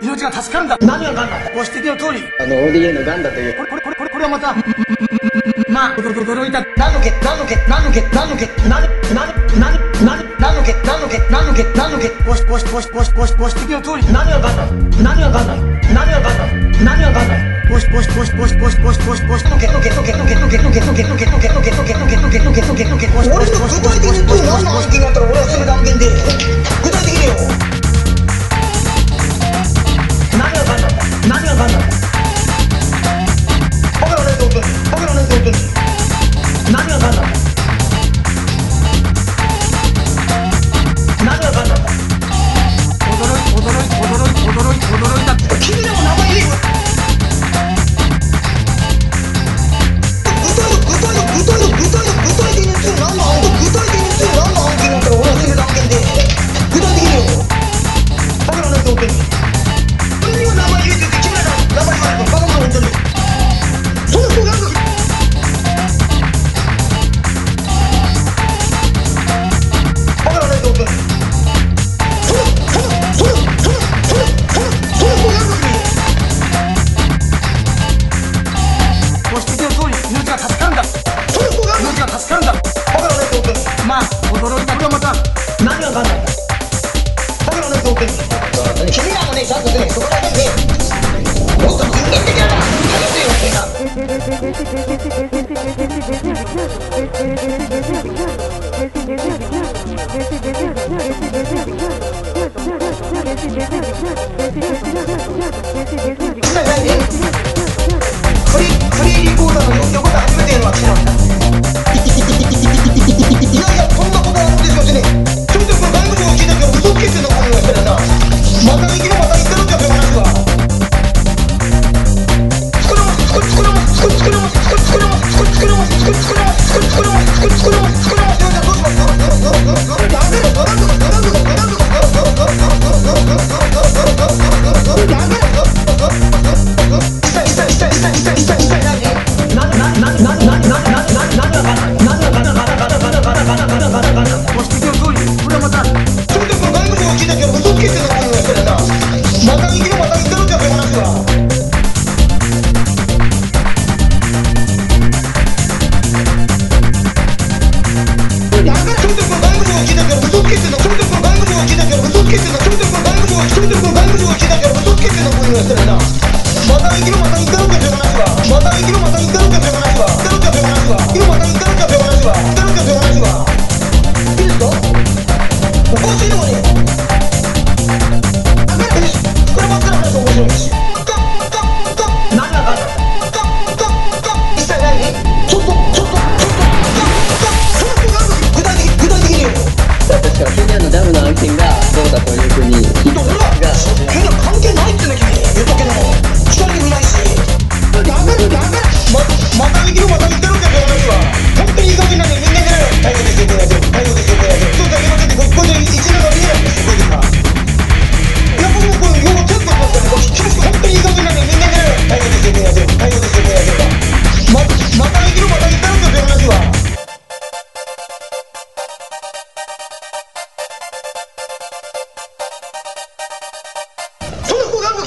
命が助かるんだ。何がガンだご指摘の通り。あの ODA のガンだという。これこれこれこれこれはまたまあ。驚いた。何の毛何の毛何の毛何の毛何何何何何の毛何の毛何の毛何の毛ごしごしごしごしごしご指摘の通り。何がガンなの何がガンなの何がガンなの何がガンなのごしごしごしごしごしごしごしごしの毛の毛の毛の毛の毛のたこれはまた何が分かんないんだバカなねってことに君らもねちゃんとねそこら辺でもっと人間的な話せよ君ら口は人々の大口は開ければどっけけの声がするなまた生きろまた生きるかないわまた生きるまた生きるないまた生きるないわないわいいですか？おかしいのにらかにこれン一ちょっとちょっと具体的にかのダムの案件がどうだというふうに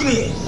me.